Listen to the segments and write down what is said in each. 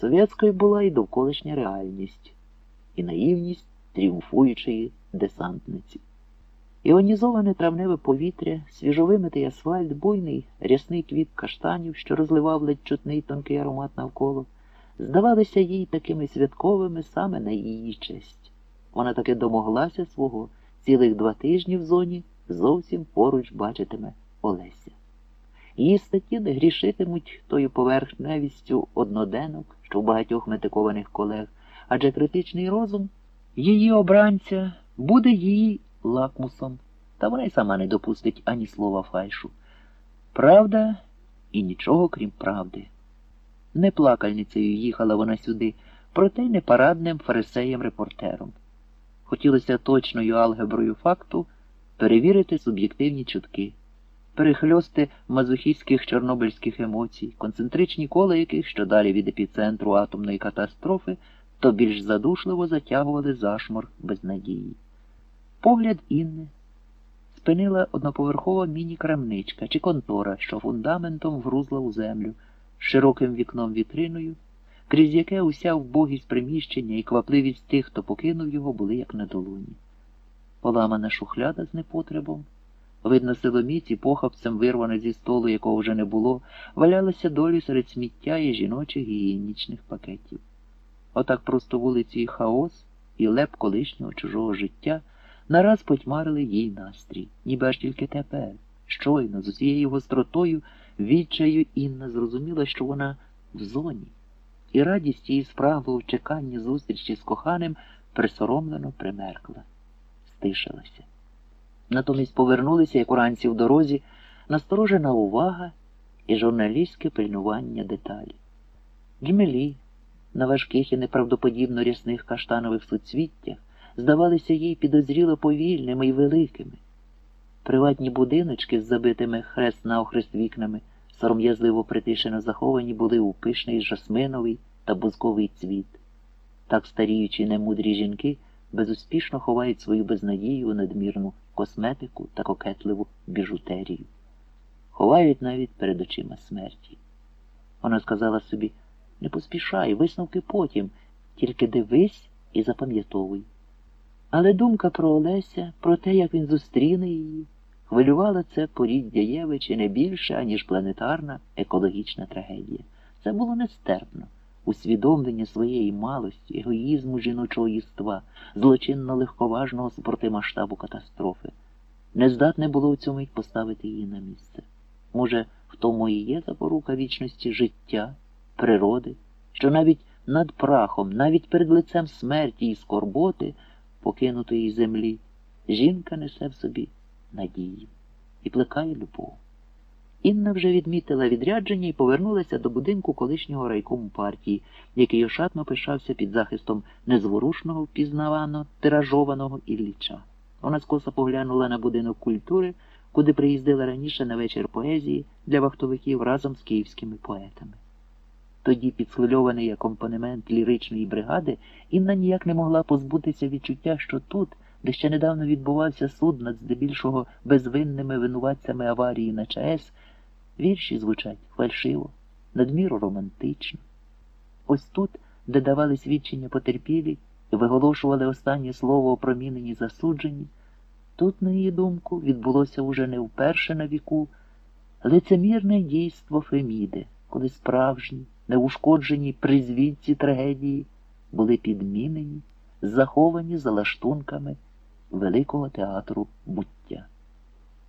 Совєтською була і довколишня реальність, і наївність тріумфуючої десантниці. Іонізоване травневе повітря, свіжовимитий асфальт, буйний рясний квіт каштанів, що розливав ледь чутний тонкий аромат навколо, здавалися їй такими святковими саме на її честь. Вона таки домоглася свого цілих два тижні в зоні зовсім поруч бачитиме Олеся. Її статті не грішитимуть тою поверхневістю одноденок, що в багатьох метикованих колег, адже критичний розум її обранця буде її лакмусом, та вона й сама не допустить ані слова фальшу. Правда і нічого крім правди. Не плакальницею їхала вона сюди, проте й не парадним фарисеєм-репортером. Хотілося точною алгеброю факту перевірити суб'єктивні чутки, перехльости мазохістських чорнобильських емоцій, концентричні кола яких, що далі від епіцентру атомної катастрофи, то більш задушливо затягували зашмор безнадії. Погляд Інни спинила одноповерхова міні-крамничка чи контора, що фундаментом вгрузла у землю, широким вікном вітриною, крізь яке уся вбогість приміщення і квапливість тих, хто покинув його, були як на долоні. Поламана шухляда з непотребом. Видно, силоміці похапцем вирване зі столу, якого вже не було, валялася долі серед сміття і жіночих гігієнічних пакетів. Отак просто вулиці і хаос і леп колишнього чужого життя нараз потьмарили їй настрій, ніби аж тільки тепер, щойно, з усією гостротою, відчаю Інна зрозуміла, що вона в зоні, і радість її спраглого чекання зустрічі з коханим присоромлено примеркла, стишилася. Натомість повернулися, як уранці в дорозі, насторожена увага і журналістське пильнування деталі. Джмелі, на важких і неправдоподібно рясних каштанових суцвіттях, здавалися їй підозріло повільними і великими. Приватні будиночки з забитими хрест на охрест вікнами, сором'язливо притишено заховані були у пишний жасминовий та бузковий цвіт. Так старіючі немудрі жінки безуспішно ховають свою безнадію у надмірну косметику та кокетливу біжутерію. Ховають навіть перед очима смерті. Вона сказала собі не поспішай, висновки потім, тільки дивись і запам'ятовуй. Але думка про Олеся, про те, як він зустріне її, хвилювала це поріддя Євичі не більше, аніж планетарна екологічна трагедія. Це було нестерпно. Усвідомлення своєї малості, егоїзму жіночого єства, злочинно легковажного супроти масштабу катастрофи. Нездатне було у цьому мить поставити її на місце. Може, в тому і є запорука вічності життя, природи, що навіть над прахом, навіть перед лицем смерті і скорботи, покинутої землі, жінка несе в собі надію і плекає любов. Інна вже відмітила відрядження і повернулася до будинку колишнього райкому партії, який ошатно пишався під захистом незворушного, впізнавано, тиражованого Ілліча. Вона скоса поглянула на будинок культури, куди приїздила раніше на вечір поезії для вахтовиків разом з київськими поетами. Тоді, підсхвильований акомпанемент ліричної бригади, Інна ніяк не могла позбутися відчуття, що тут, де ще недавно відбувався суд над здебільшого безвинними винуватцями аварії на ЧАЕС, вірші звучать фальшиво, надміру романтично. Ось тут, де давали свідчення потерпілі і виголошували останнє слово опромінені засуджені, тут, на її думку, відбулося уже не вперше на віку лицемірне дійство Феміди, коли справжні, неушкоджені призвідці трагедії були підмінені, заховані за лаштунками великого театру буття.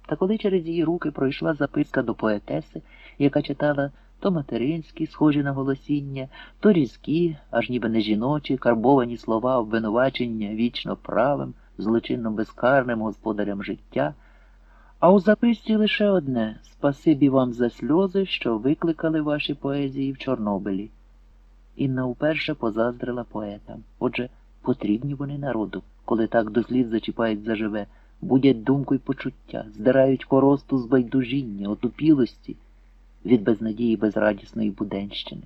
Та коли через її руки пройшла записка до поетеси, яка читала то материнські, схожі на голосіння, то різкі, аж ніби не жіночі, карбовані слова обвинувачення вічно правим, злочинно безкарним господарям життя, а у записці лише одне спасибі вам за сльози, що викликали ваші поезії в Чорнобилі. Інна вперше позаздрила поетам. Отже, потрібні вони народу, коли так до слід зачіпають заживе, будять думку й почуття, здирають коросту з байдужіння, отупілості від безнадії безрадісної буденщини.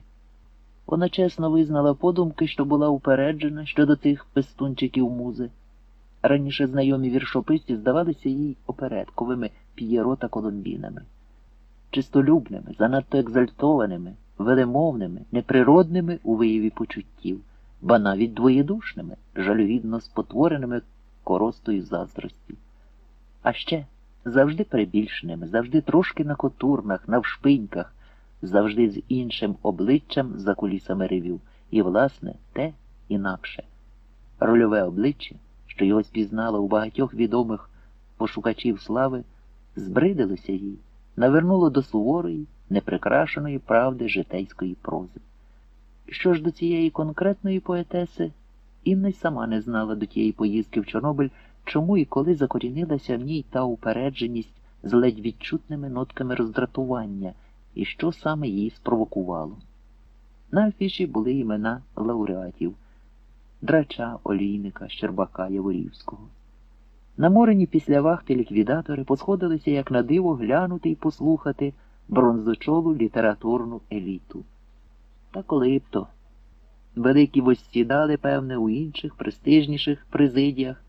Вона чесно визнала подумки, що була упереджена щодо тих пестунчиків музи. Раніше знайомі віршописці здавалися їй опередковими п'єро та коломбінами, чистолюбними, занадто екзальтованими, велемовними, неприродними у вияві почуттів, ба навіть двоєдушними, жалюгідно спотвореними коростою заздрості. А ще завжди перебільшеними, завжди трошки на котурнах, навшпиньках, завжди з іншим обличчям за кулісами ревів, і, власне, те інакше. Рольове обличчя, що його спізнало у багатьох відомих пошукачів слави, збридилося їй, навернуло до суворої, неприкрашеної правди житейської прози. Що ж до цієї конкретної поетеси, Інна й сама не знала до тієї поїздки в Чорнобиль, чому і коли закорінилася в ній та упередженість з ледь відчутними нотками роздратування, і що саме її спровокувало. На афіші були імена лауреатів Драча, Олійника, Щербака, Яворівського. Наморені після вахти ліквідатори посходилися як на диво глянути і послухати бронзочолу літературну еліту. Та коли б то. Великі воссідали, певне, у інших престижніших президіях,